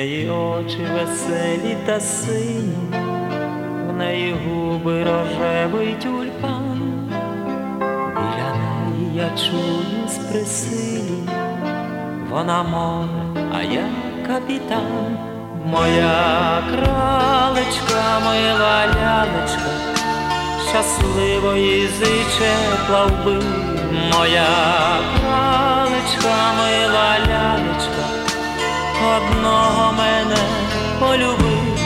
очі веселі та сині, в неї губи рожевий тюльпан, біля неї я чую з присилі, вона море, а я капітан, моя кралечка, мила лялечка, щасливої зиче плавби, моя кралечка, мила лялечка, одного мене полюбив,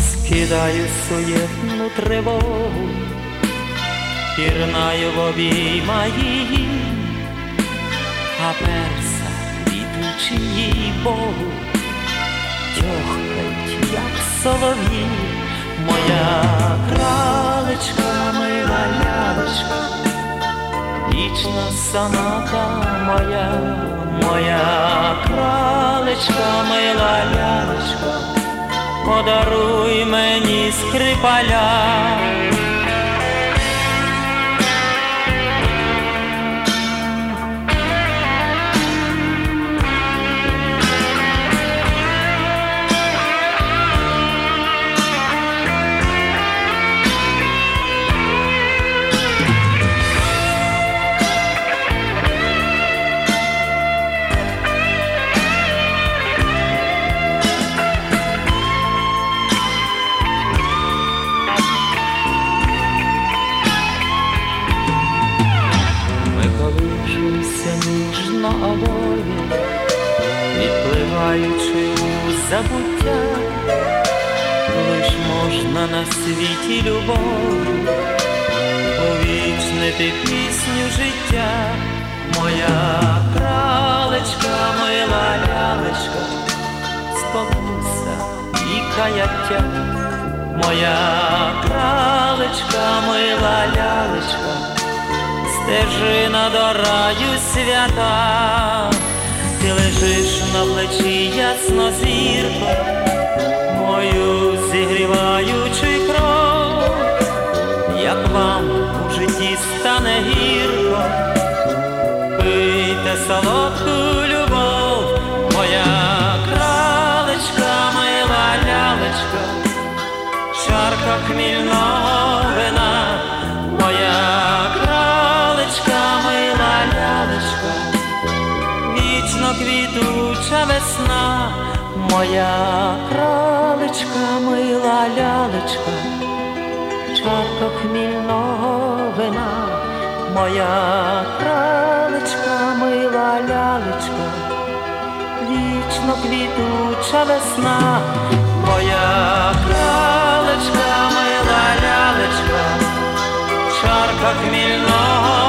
скидаю суєтну тривогу, пірнаю в обійма її, а перса ідучи їй Богу, тьохкають, як солов'ї, моя вічна соната моя, моя кралечка, мила лялечка, подаруй мені скрипаля. Ніжно відпливаючи у забуття, лиш можна на світі любові повічнити пісню життя, моя кралечка, мила лялечка, спокуса і каяття, моя кралечка, мила лялечка стежина до раю свята, ти лежиш на плечі ясно зірко, мою зігріваючи кров, як вам у житті стане гірко, пийте солодку любов, моя кралечка, мила лялечка, чарка хмільного квітуча весна, моя кралечка, мила лялечка, чарка хмільного вина, моя кралечка, мила лялечка, вічно квітуча весна, моя кралечка, мила лялечка, чарка хмільного